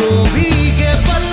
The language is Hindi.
वो भी के पल